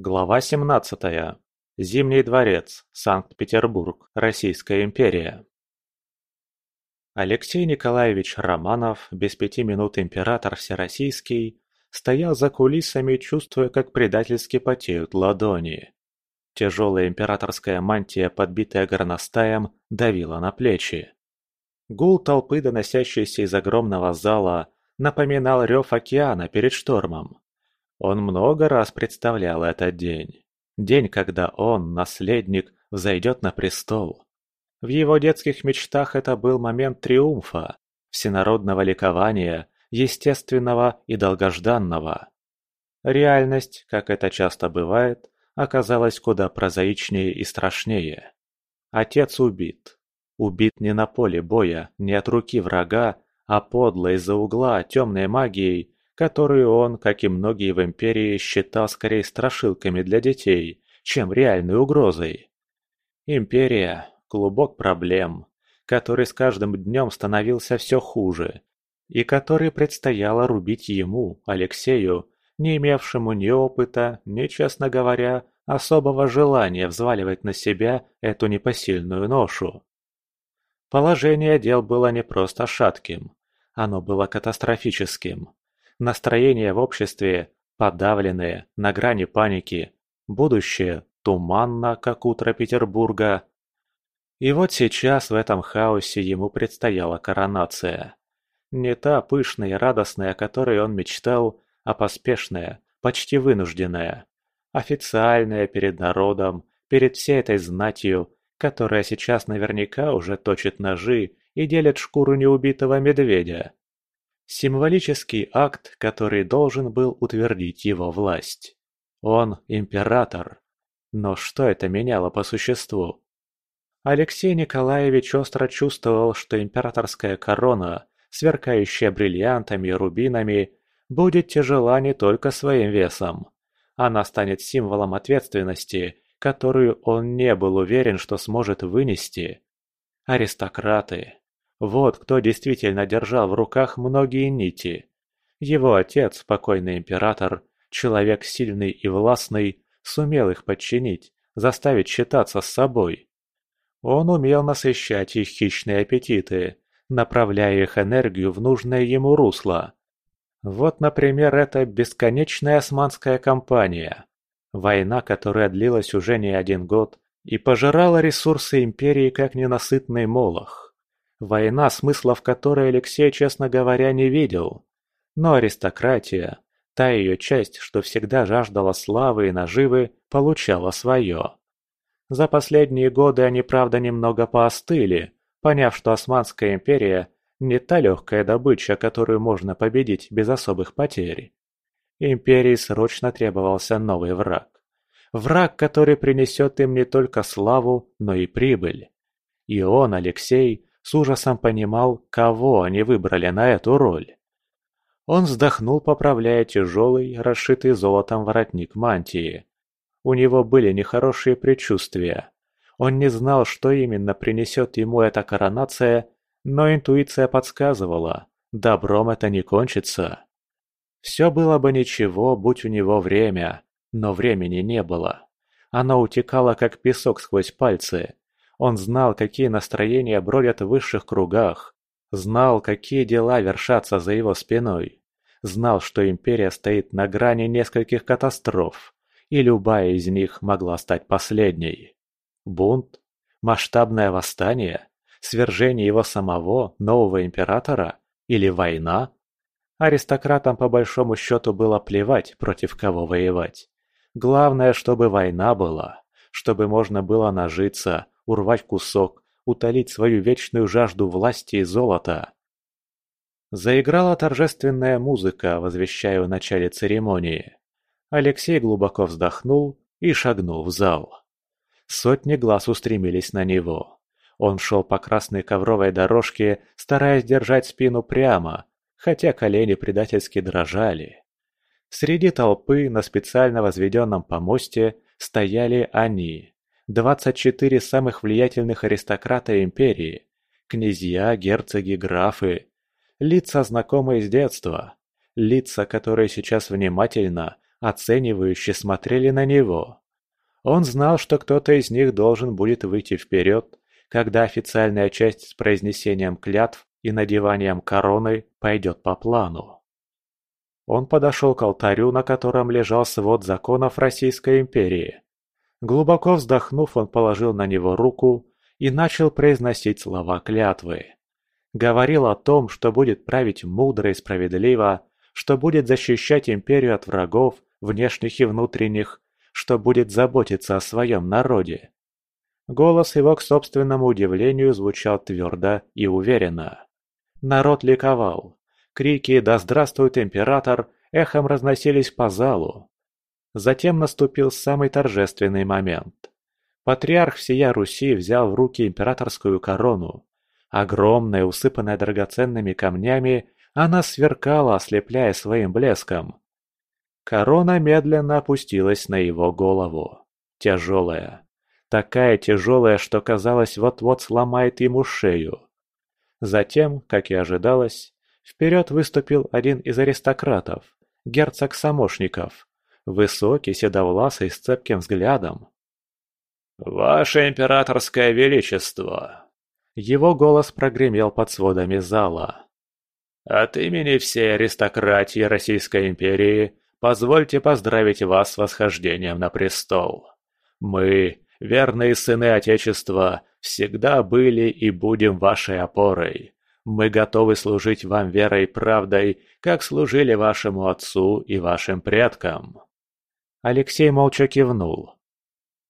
Глава 17. Зимний дворец, Санкт-Петербург, Российская империя. Алексей Николаевич Романов, без пяти минут император всероссийский, стоял за кулисами, чувствуя, как предательски потеют ладони. Тяжелая императорская мантия, подбитая горностаем, давила на плечи. Гул толпы, доносящийся из огромного зала, напоминал рев океана перед штормом. Он много раз представлял этот день. День, когда он, наследник, взойдет на престол. В его детских мечтах это был момент триумфа, всенародного ликования, естественного и долгожданного. Реальность, как это часто бывает, оказалась куда прозаичнее и страшнее. Отец убит. Убит не на поле боя, не от руки врага, а подло из-за угла темной магией, которую он, как и многие в Империи, считал скорее страшилками для детей, чем реальной угрозой. Империя – клубок проблем, который с каждым днем становился все хуже, и который предстояло рубить ему, Алексею, не имевшему ни опыта, ни, честно говоря, особого желания взваливать на себя эту непосильную ношу. Положение дел было не просто шатким, оно было катастрофическим. Настроение в обществе подавленное, на грани паники, будущее туманно, как утро Петербурга. И вот сейчас в этом хаосе ему предстояла коронация. Не та пышная и радостная, о которой он мечтал, а поспешная, почти вынужденная. Официальная перед народом, перед всей этой знатью, которая сейчас наверняка уже точит ножи и делит шкуру неубитого медведя. Символический акт, который должен был утвердить его власть. Он император. Но что это меняло по существу? Алексей Николаевич остро чувствовал, что императорская корона, сверкающая бриллиантами и рубинами, будет тяжела не только своим весом. Она станет символом ответственности, которую он не был уверен, что сможет вынести. Аристократы, вот кто действительно держал в руках многие нити. Его отец, покойный император, человек сильный и властный, сумел их подчинить, заставить считаться с собой. Он умел насыщать их хищные аппетиты, направляя их энергию в нужное ему русло. Вот, например, эта бесконечная османская кампания. Война, которая длилась уже не один год и пожирала ресурсы империи как ненасытный молох. Война, смысла в которой Алексей, честно говоря, не видел. Но аристократия, та ее часть, что всегда жаждала славы и наживы, получала свое. За последние годы они, правда, немного поостыли, поняв, что Османская империя не та легкая добыча, которую можно победить без особых потерь. Империи срочно требовался новый враг. Враг, который принесет им не только славу, но и прибыль. И он, Алексей, с ужасом понимал, кого они выбрали на эту роль. Он вздохнул, поправляя тяжелый, расшитый золотом воротник мантии. У него были нехорошие предчувствия. Он не знал, что именно принесет ему эта коронация, но интуиция подсказывала, добром это не кончится. Все было бы ничего, будь у него время, но времени не было. Оно утекало, как песок сквозь пальцы, он знал, какие настроения бродят в высших кругах, знал, какие дела вершатся за его спиной, знал, что империя стоит на грани нескольких катастроф, и любая из них могла стать последней. Бунт? Масштабное восстание? Свержение его самого, нового императора? Или война? Аристократам по большому счету было плевать, против кого воевать. Главное, чтобы война была, чтобы можно было нажиться, урвать кусок, утолить свою вечную жажду власти и золота. Заиграла торжественная музыка, возвещая о начале церемонии. Алексей глубоко вздохнул и шагнул в зал. Сотни глаз устремились на него. Он шел по красной ковровой дорожке, стараясь держать спину прямо, хотя колени предательски дрожали. Среди толпы на специально возведенном помосте стояли они, 24 самых влиятельных аристократа империи, князья, герцоги, графы, лица, знакомые с детства, лица, которые сейчас внимательно, оценивающе смотрели на него. Он знал, что кто-то из них должен будет выйти вперед, когда официальная часть с произнесением клятв и надеванием короны пойдет по плану. Он подошел к алтарю, на котором лежал свод законов Российской империи. Глубоко вздохнув, он положил на него руку и начал произносить слова клятвы. Говорил о том, что будет править мудро и справедливо, что будет защищать империю от врагов, внешних и внутренних, что будет заботиться о своем народе. Голос его, к собственному удивлению, звучал твердо и уверенно. Народ ликовал. Крики «Да здравствует император!» эхом разносились по залу. Затем наступил самый торжественный момент. Патриарх всея Руси взял в руки императорскую корону. Огромная, усыпанная драгоценными камнями, она сверкала, ослепляя своим блеском. Корона медленно опустилась на его голову. Тяжелая. Такая тяжелая, что казалось, вот-вот сломает ему шею. Затем, как и ожидалось, вперед выступил один из аристократов, герцог Самошников, высокий, седовласый, с цепким взглядом. «Ваше императорское величество!» Его голос прогремел под сводами зала. «От имени всей аристократии Российской империи позвольте поздравить вас с восхождением на престол. Мы, верные сыны Отечества, всегда были и будем вашей опорой. Мы готовы служить вам верой и правдой, как служили вашему отцу и вашим предкам». Алексей молча кивнул.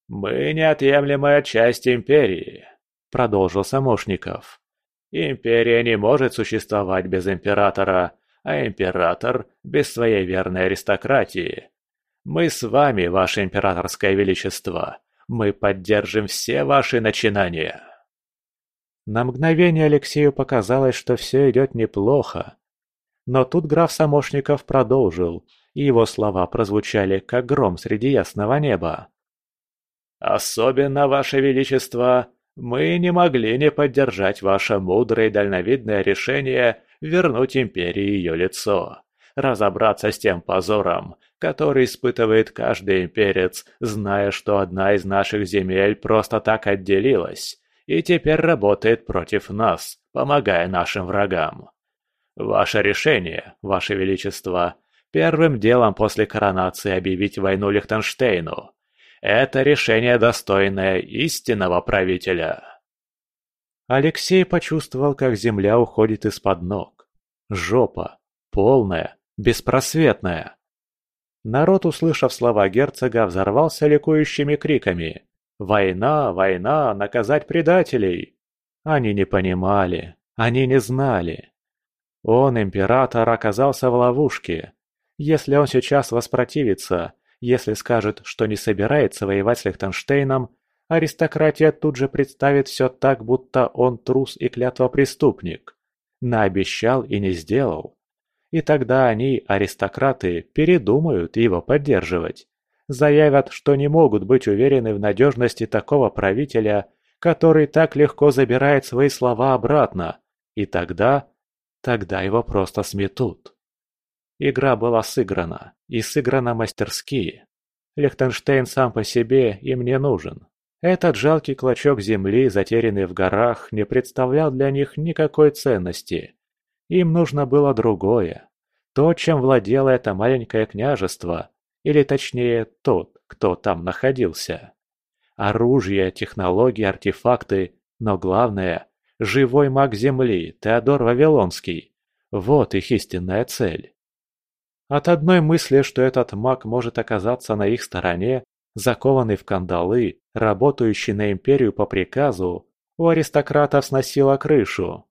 «Мы неотъемлемая часть империи», — продолжил Самошников. «Империя не может существовать без императора, а император без своей верной аристократии. Мы с вами, ваше императорское величество, мы поддержим все ваши начинания». На мгновение Алексею показалось, что все идет неплохо. Но тут граф Самошников продолжил, и его слова прозвучали, как гром среди ясного неба. «Особенно, Ваше Величество, мы не могли не поддержать ваше мудрое и дальновидное решение вернуть империи ее лицо, разобраться с тем позором, который испытывает каждый имперец, зная, что одна из наших земель просто так отделилась и теперь работает против нас, помогая нашим врагам. Ваше решение, Ваше Величество, первым делом после коронации объявить войну Лихтенштейну. Это решение достойное истинного правителя. Алексей почувствовал, как земля уходит из-под ног. Жопа. Полная. Беспросветная. Народ, услышав слова герцога, взорвался ликующими криками. «Война! Война! Наказать предателей!» Они не понимали. Они не знали. Он, император, оказался в ловушке. Если он сейчас воспротивится, если скажет, что не собирается воевать с Лихтенштейном, аристократия тут же представит все так, будто он трус и клятвопреступник. Наобещал и не сделал. И тогда они, аристократы, передумают его поддерживать. Заявят, что не могут быть уверены в надежности такого правителя, который так легко забирает свои слова обратно. И тогда... тогда его просто сметут. Игра была сыграна, и сыграна мастерски. Лихтенштейн сам по себе им не нужен. Этот жалкий клочок земли, затерянный в горах, не представлял для них никакой ценности. Им нужно было другое. То, чем владело это маленькое княжество, или точнее тот, кто там находился. Оружие, технологии, артефакты, но главное – живой маг Земли, Теодор Вавилонский. Вот их истинная цель. От одной мысли, что этот маг может оказаться на их стороне, закованный в кандалы, работающий на империю по приказу, у аристократов сносило крышу.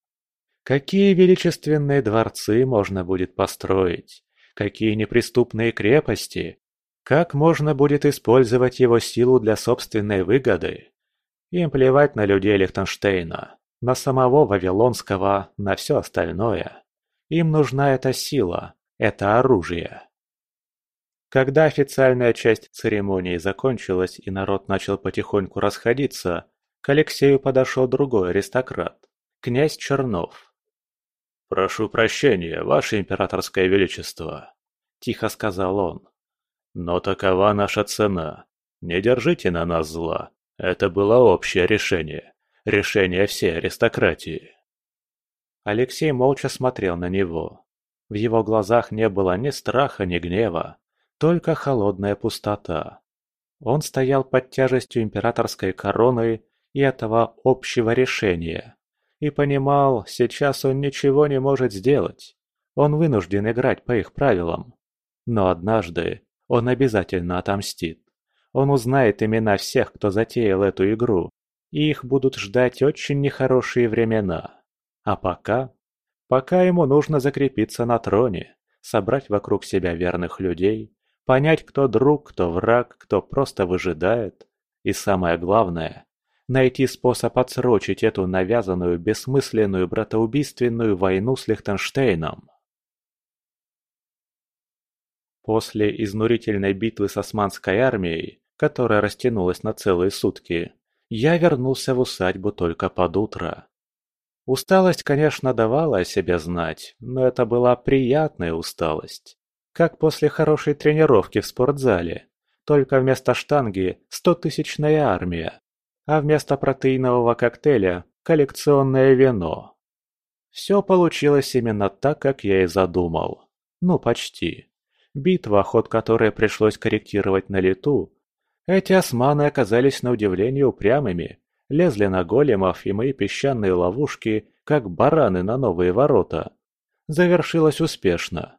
Какие величественные дворцы можно будет построить? Какие неприступные крепости? Как можно будет использовать его силу для собственной выгоды? Им плевать на людей Лихтенштейна, на самого Вавилонского, на все остальное. Им нужна эта сила, это оружие. Когда официальная часть церемонии закончилась и народ начал потихоньку расходиться, к Алексею подошел другой аристократ, князь Чернов. «Прошу прощения, ваше императорское величество», – тихо сказал он. Но такова наша цена. Не держите на нас зла. Это было общее решение. Решение всей аристократии. Алексей молча смотрел на него. В его глазах не было ни страха, ни гнева, только холодная пустота. Он стоял под тяжестью императорской короны и этого общего решения. И понимал, сейчас он ничего не может сделать. Он вынужден играть по их правилам. Но однажды он обязательно отомстит. Он узнает имена всех, кто затеял эту игру, и их будут ждать очень нехорошие времена. А пока... Пока ему нужно закрепиться на троне, собрать вокруг себя верных людей, понять, кто друг, кто враг, кто просто выжидает. И самое главное, найти способ отсрочить эту навязанную, бессмысленную, братоубийственную войну с Лихтенштейном. После изнурительной битвы с османской армией, которая растянулась на целые сутки, я вернулся в усадьбу только под утро. Усталость, конечно, давала о себе знать, но это была приятная усталость. Как после хорошей тренировки в спортзале, только вместо штанги стотысячная армия, а вместо протеинового коктейля коллекционное вино. Все получилось именно так, как я и задумал. Ну, почти. Битва, ход которой пришлось корректировать на лету. Эти османы оказались на удивление упрямыми, лезли на големов и мои песчаные ловушки, как бараны на новые ворота. Завершилось успешно.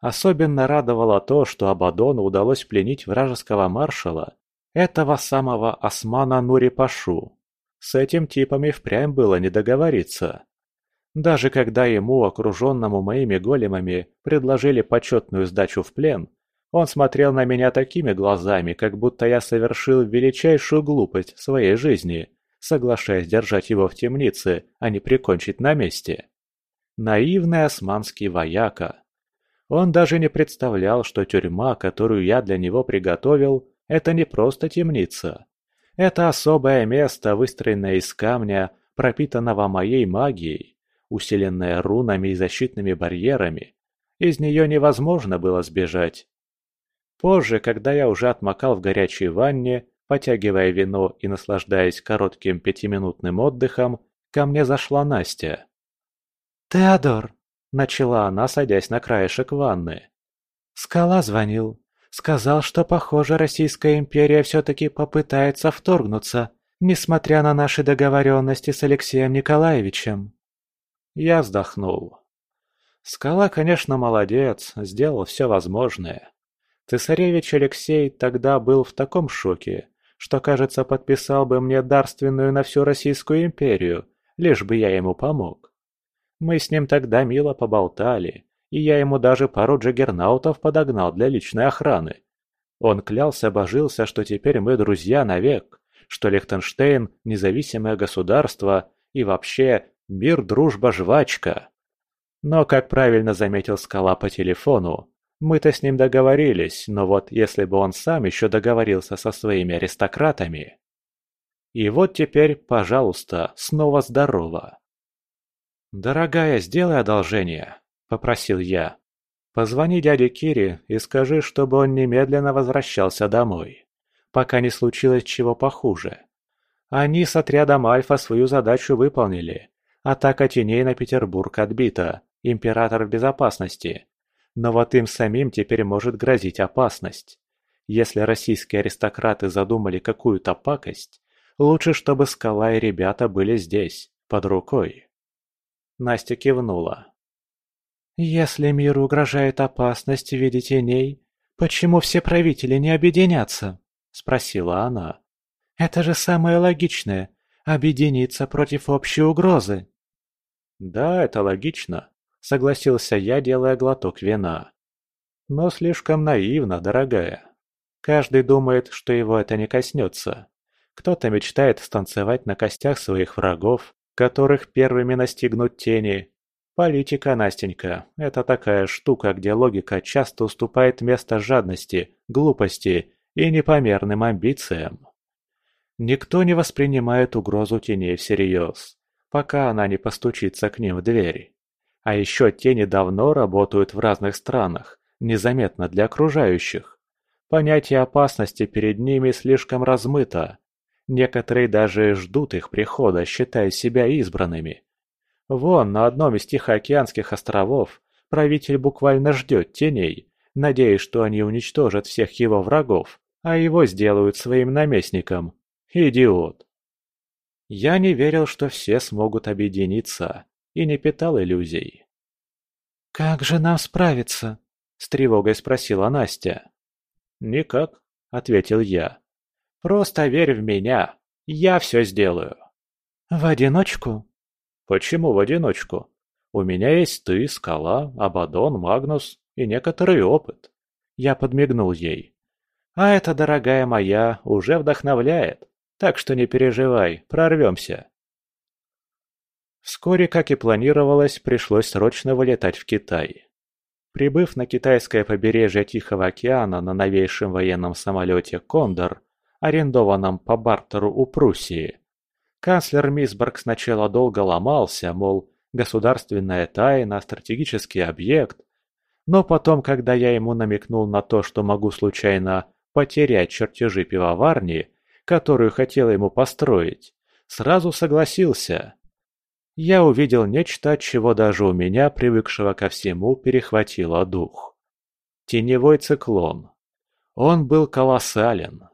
Особенно радовало то, что Абадону удалось пленить вражеского маршала, этого самого Османа Нури-Пашу. С этим типом и впрямь было не договориться. Даже когда ему, окруженному моими големами, предложили почетную сдачу в плен, он смотрел на меня такими глазами, как будто я совершил величайшую глупость в своей жизни, соглашаясь держать его в темнице, а не прикончить на месте. Наивный османский вояка. Он даже не представлял, что тюрьма, которую я для него приготовил, это не просто темница. Это особое место, выстроенное из камня, пропитанного моей магией усиленная рунами и защитными барьерами. Из нее невозможно было сбежать. Позже, когда я уже отмокал в горячей ванне, потягивая вино и наслаждаясь коротким пятиминутным отдыхом, ко мне зашла Настя. «Теодор!» – начала она, садясь на краешек ванны. «Скала звонил. Сказал, что, похоже, Российская империя все-таки попытается вторгнуться, несмотря на наши договоренности с Алексеем Николаевичем». Я вздохнул. Скала, конечно, молодец, сделал все возможное. Цесаревич Алексей тогда был в таком шоке, что, кажется, подписал бы мне дарственную на всю Российскую империю, лишь бы я ему помог. Мы с ним тогда мило поболтали, и я ему даже пару джаггернаутов подогнал для личной охраны. Он клялся, божился, что теперь мы друзья навек, что Лихтенштейн – независимое государство, и вообще Мир, дружба, жвачка. Но, как правильно заметил Скала по телефону, мы-то с ним договорились, но вот если бы он сам еще договорился со своими аристократами... И вот теперь, пожалуйста, снова здорово. «Дорогая, сделай одолжение», — попросил я. «Позвони дяде Кире и скажи, чтобы он немедленно возвращался домой, пока не случилось чего похуже. Они с отрядом Альфа свою задачу выполнили, Атака теней на Петербург отбита, император в безопасности. Но вот им самим теперь может грозить опасность. Если российские аристократы задумали какую-то пакость, лучше, чтобы Скала и ребята были здесь, под рукой. Настя кивнула. «Если миру угрожает опасность в виде теней, почему все правители не объединятся?» – спросила она. «Это же самое логичное – объединиться против общей угрозы». «Да, это логично», — согласился я, делая глоток вина. «Но слишком наивно, дорогая. Каждый думает, что его это не коснется. Кто-то мечтает станцевать на костях своих врагов, которых первыми настигнут тени. Политика, Настенька, это такая штука, где логика часто уступает место жадности, глупости и непомерным амбициям. Никто не воспринимает угрозу теней всерьез пока она не постучится к ним в двери. А еще тени давно работают в разных странах, незаметно для окружающих. Понятие опасности перед ними слишком размыто. Некоторые даже ждут их прихода, считая себя избранными. Вон, на одном из Тихоокеанских островов правитель буквально ждет теней, надеясь, что они уничтожат всех его врагов, а его сделают своим наместником. Идиот. Я не верил, что все смогут объединиться, и не питал иллюзий. «Как же нам справиться?» – с тревогой спросила Настя. «Никак», – ответил я. «Просто верь в меня, я все сделаю». «В одиночку?» «Почему в одиночку? У меня есть ты, Скала, Абадон, Магнус и некоторый опыт». Я подмигнул ей. «А это, дорогая моя, уже вдохновляет, так что не переживай, прорвемся». Вскоре, как и планировалось, пришлось срочно вылетать в Китай. Прибыв на китайское побережье Тихого океана на новейшем военном самолете «Кондор», арендованном по бартеру у Пруссии, канцлер Мисборг сначала долго ломался, мол, государственная тайна, стратегический объект, но потом, когда я ему намекнул на то, что могу случайно потерять чертежи пивоварни, которую хотел ему построить, сразу согласился. Я увидел нечто, чего даже у меня, привыкшего ко всему, перехватило дух. Теневой циклон. Он был колоссален.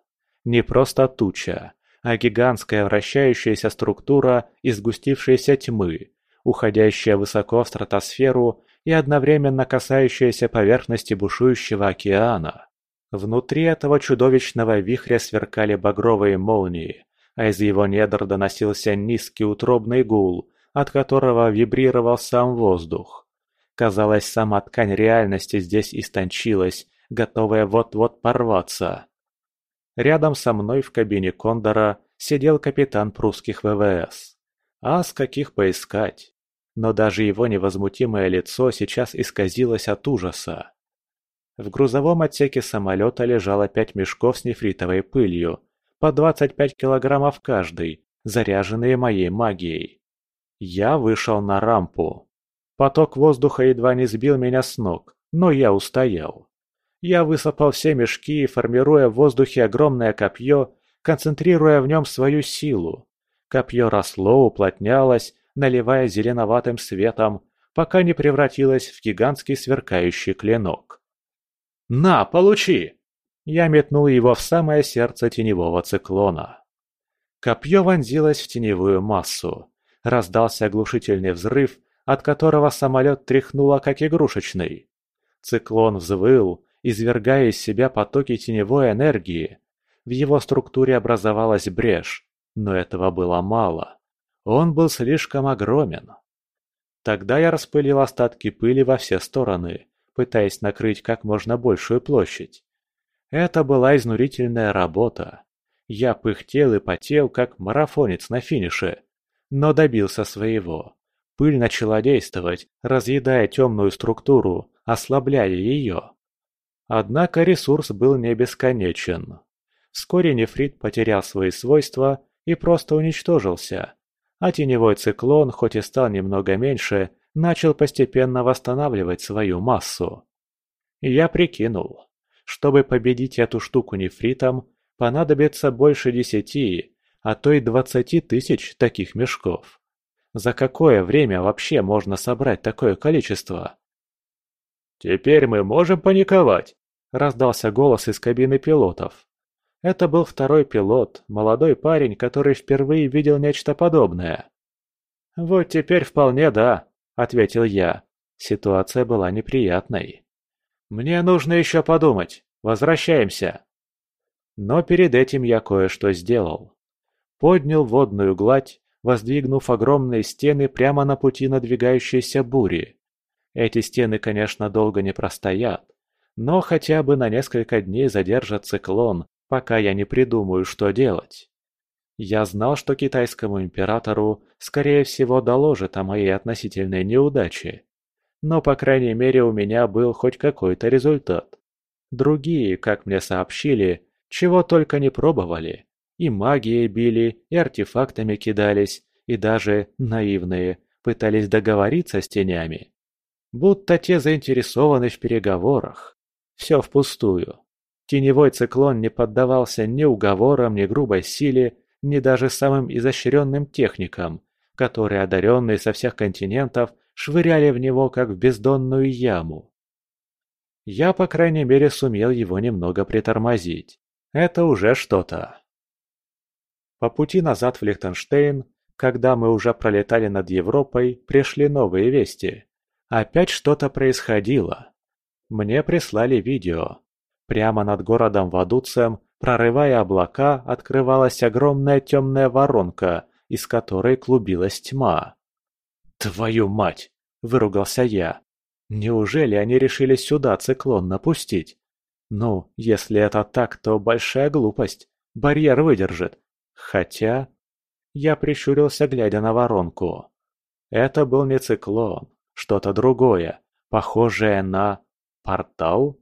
Не просто туча, а гигантская вращающаяся структура из сгустившейся тьмы, уходящая высоко в стратосферу и одновременно касающаяся поверхности бушующего океана. Внутри этого чудовищного вихря сверкали багровые молнии, а из его недр доносился низкий утробный гул, от которого вибрировал сам воздух. Казалось, сама ткань реальности здесь истончилась, готовая вот-вот порваться. Рядом со мной в кабине Кондора сидел капитан прусских ВВС. А с каких поискать? Но даже его невозмутимое лицо сейчас исказилось от ужаса. В грузовом отсеке самолета лежало пять мешков с нефритовой пылью, по 25 килограммов каждый, заряженные моей магией. Я вышел на рампу. Поток воздуха едва не сбил меня с ног, но я устоял. Я высыпал все мешки, формируя в воздухе огромное копье, концентрируя в нем свою силу. Копье росло, уплотнялось, наливая зеленоватым светом, пока не превратилось в гигантский сверкающий клинок. «На, получи!» Я метнул его в самое сердце теневого циклона. Копье вонзилось в теневую массу. Раздался оглушительный взрыв, от которого самолет тряхнуло как игрушечный. Циклон взвыл, извергая из себя потоки теневой энергии. В его структуре образовалась брешь, но этого было мало. Он был слишком огромен. Тогда я распылил остатки пыли во все стороны, пытаясь накрыть как можно большую площадь. Это была изнурительная работа. Я пыхтел и потел, как марафонец на финише, но добился своего. Пыль начала действовать, разъедая темную структуру, ослабляя ее. Однако ресурс был не бесконечен. Вскоре нефрит потерял свои свойства и просто уничтожился, а теневой циклон, хоть и стал немного меньше, начал постепенно восстанавливать свою массу. Я прикинул, чтобы победить эту штуку нефритом, понадобится больше десяти а то и двадцати тысяч таких мешков. За какое время вообще можно собрать такое количество? «Теперь мы можем паниковать!» – раздался голос из кабины пилотов. Это был второй пилот, молодой парень, который впервые видел нечто подобное. «Вот теперь вполне да», – ответил я. Ситуация была неприятной. «Мне нужно еще подумать. Возвращаемся». Но перед этим я кое-что сделал поднял водную гладь, воздвигнув огромные стены прямо на пути надвигающейся бури. Эти стены, конечно, долго не простоят, но хотя бы на несколько дней задержат циклон, пока я не придумаю, что делать. Я знал, что китайскому императору, скорее всего, доложат о моей относительной неудаче. Но, по крайней мере, у меня был хоть какой-то результат. Другие, как мне сообщили, чего только не пробовали. И магией били, и артефактами кидались, и даже, наивные, пытались договориться с тенями. Будто те заинтересованы в переговорах. Все впустую. Теневой циклон не поддавался ни уговорам, ни грубой силе, ни даже самым изощренным техникам, которые одаренные со всех континентов швыряли в него, как в бездонную яму. Я, по крайней мере, сумел его немного притормозить. Это уже что-то. По пути назад в Лихтенштейн, когда мы уже пролетали над Европой, пришли новые вести. Опять что-то происходило. Мне прислали видео. Прямо над городом Вадуцем, прорывая облака, открывалась огромная темная воронка, из которой клубилась тьма. «Твою мать!» – выругался я. «Неужели они решили сюда циклон напустить? Ну, если это так, то большая глупость. Барьер выдержит. Хотя...» Я прищурился, глядя на воронку. Это был не циклон, что-то другое, похожее на... портал?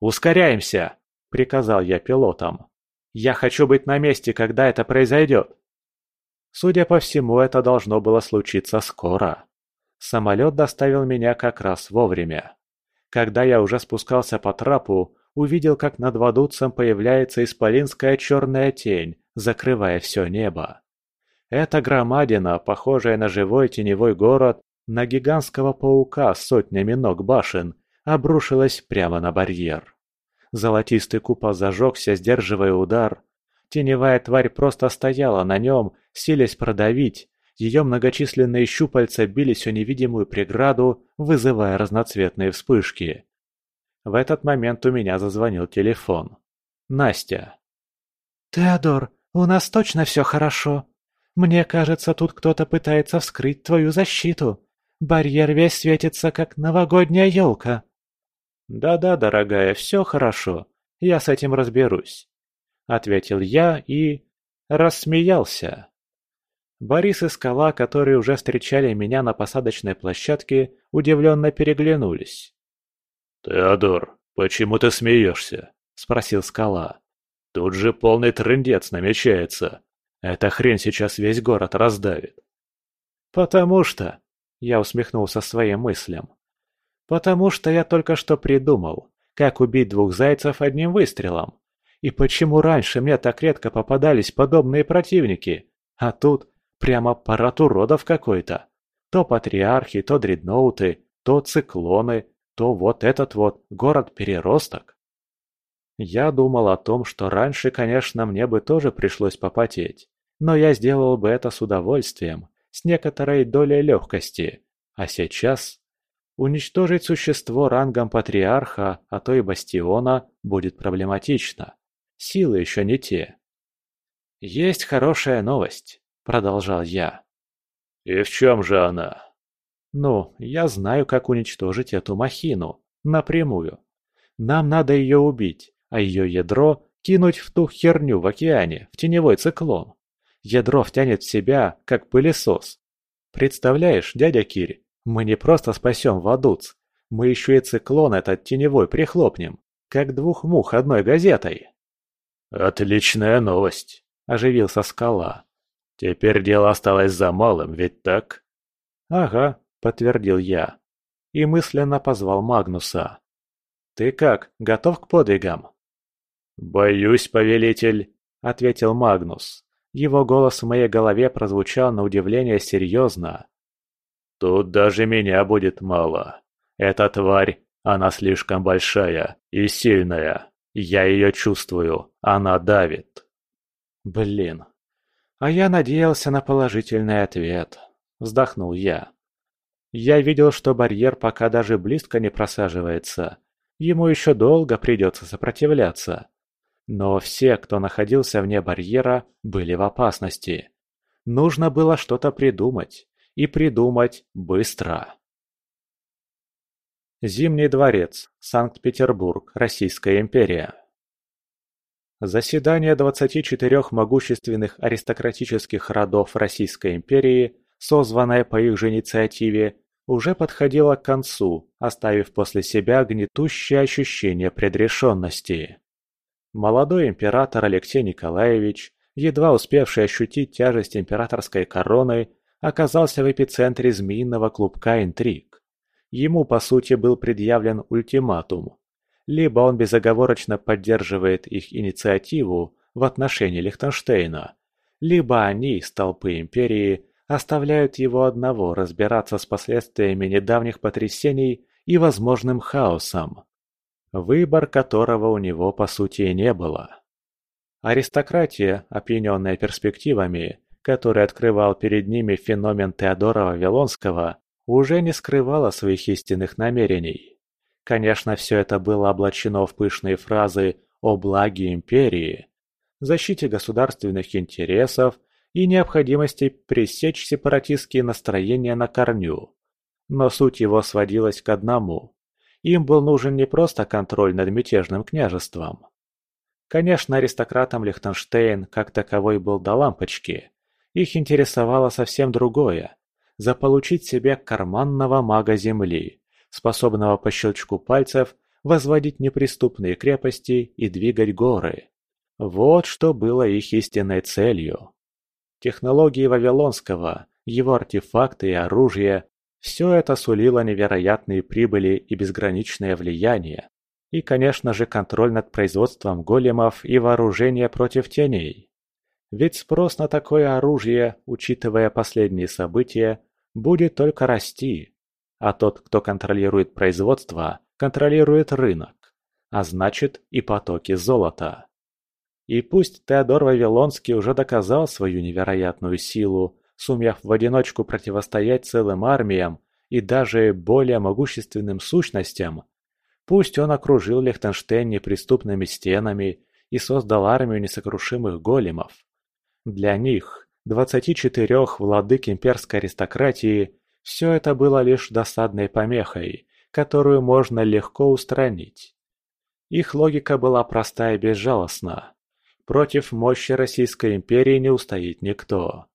«Ускоряемся!» – приказал я пилотам. «Я хочу быть на месте, когда это произойдет!» Судя по всему, это должно было случиться скоро. Самолет доставил меня как раз вовремя. Когда я уже спускался по трапу, увидел, как над Вадуцем появляется исполинская черная тень, закрывая все небо. Эта громадина, похожая на живой теневой город, на гигантского паука с сотнями ног башен, обрушилась прямо на барьер. Золотистый купол зажегся, сдерживая удар. Теневая тварь просто стояла на нем, силясь продавить. Ее многочисленные щупальца бились о невидимую преграду, вызывая разноцветные вспышки. В этот момент у меня зазвонил телефон. Настя. «Теодор, у нас точно все хорошо. Мне кажется, тут кто-то пытается вскрыть твою защиту. Барьер весь светится, как новогодняя елка». «Да-да, дорогая, все хорошо. Я с этим разберусь», — ответил я и... рассмеялся. Борис и Скала, которые уже встречали меня на посадочной площадке, удивленно переглянулись. «Теодор, почему ты смеешься?» – спросил Скала. «Тут же полный трындец намечается. Эта хрень сейчас весь город раздавит». «Потому что...» – я усмехнулся своим мыслям. Потому что я только что придумал, как убить двух зайцев одним выстрелом. И почему раньше мне так редко попадались подобные противники? А тут прямо парад уродов какой-то. То патриархи, то дредноуты, то циклоны, то вот этот вот город-переросток. Я думал о том, что раньше, конечно, мне бы тоже пришлось попотеть, но я сделал бы это с удовольствием, с некоторой долей легкости. А сейчас Уничтожить существо рангом патриарха, а то и бастиона, будет проблематично. Силы еще не те. «Есть хорошая новость», — продолжал я. «И в чем же она?» «Ну, я знаю, как уничтожить эту махину. Напрямую. Нам надо ее убить, а ее ядро кинуть в ту херню в океане, в теневой циклон. Ядро втянет в себя, как пылесос. Представляешь, дядя Кирь, мы не просто спасем Вадуц, мы еще и циклон этот теневой прихлопнем, как двух мух одной газетой. Отличная новость, оживился скала. Теперь дело осталось за малым, ведь так? Ага, подтвердил я. И мысленно позвал Магнуса. Ты как, готов к подвигам? Боюсь, повелитель, ответил Магнус. Его голос в моей голове прозвучал на удивление серьезно. Тут даже меня будет мало. Эта тварь, она слишком большая и сильная. Я ее чувствую, она давит. Блин. А я надеялся на положительный ответ. Вздохнул я. Я видел, что барьер пока даже близко не просаживается. Ему еще долго придется сопротивляться. Но все, кто находился вне барьера, были в опасности. Нужно было что-то придумать. И придумать быстро. Зимний дворец, Санкт-Петербург, Российская империя. Заседание 24 могущественных аристократических родов Российской империи, созванное по их же инициативе, уже подходило к концу, оставив после себя гнетущее ощущение предрешенности. Молодой император Алексей Николаевич, едва успевший ощутить тяжесть императорской короны, оказался в эпицентре змеиного клубка интриг. Ему, по сути, был предъявлен ультиматум. Либо он безоговорочно поддерживает их инициативу в отношении Лихтенштейна, либо они, столпы империи, оставляют его одного разбираться с последствиями недавних потрясений и возможным хаосом, выбор которого у него по сути не было. Аристократия, опьяненная перспективами, который открывал перед ними феномен Теодора Вавилонского, уже не скрывала своих истинных намерений. Конечно, все это было облачено в пышные фразы о благе империи, защите государственных интересов и необходимости пресечь сепаратистские настроения на корню. Но суть его сводилась к одному. Им был нужен не просто контроль над мятежным княжеством. Конечно, аристократам Лихтенштейн как таковой был до лампочки. Их интересовало совсем другое – заполучить себе карманного мага земли, способного по щелчку пальцев возводить неприступные крепости и двигать горы. Вот что было их истинной целью. Технологии Вавилонского, его артефакты и оружие – все это сулило невероятные прибыли и безграничное влияние. И, конечно же, контроль над производством големов и вооружение против теней. Ведь спрос на такое оружие, учитывая последние события, будет только расти. А тот, кто контролирует производство, контролирует рынок, а значит и потоки золота. И пусть Теодор Вавилонский уже доказал свою невероятную силу, сумев в одиночку противостоять целым армиям и даже более могущественным сущностям, пусть он окружил Лихтенштейн неприступными стенами и создал армию несокрушимых големов. Для них, 24 владык имперской аристократии, все это было лишь досадной помехой, которую можно легко устранить. Их логика была проста и безжалостна. Против мощи Российской империи не устоит никто.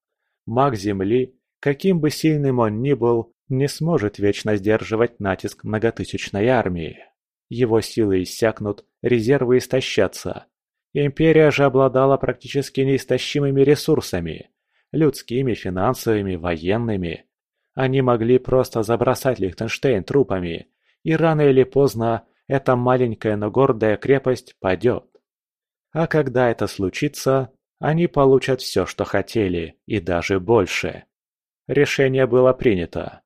Маг Земли, каким бы сильным он ни был, не сможет вечно сдерживать натиск многотысячной армии. Его силы иссякнут, резервы истощатся. Империя же обладала практически неистощимыми ресурсами – людскими, финансовыми, военными. Они могли просто забросать Лихтенштейн трупами, и рано или поздно эта маленькая, но гордая крепость падет. А когда это случится, они получат все, что хотели, и даже больше. Решение было принято.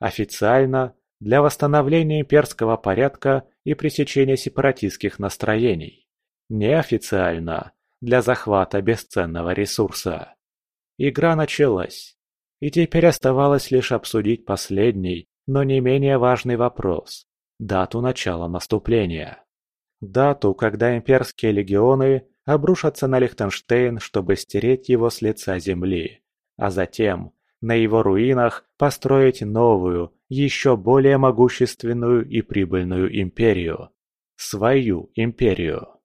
Официально для восстановления имперского порядка и пресечения сепаратистских настроений. Неофициально для захвата бесценного ресурса. Игра началась. И теперь оставалось лишь обсудить последний, но не менее важный вопрос – дату начала наступления. Дату, когда имперские легионы обрушатся на Лихтенштейн, чтобы стереть его с лица земли, а затем на его руинах построить новую, еще более могущественную и прибыльную империю. Свою империю.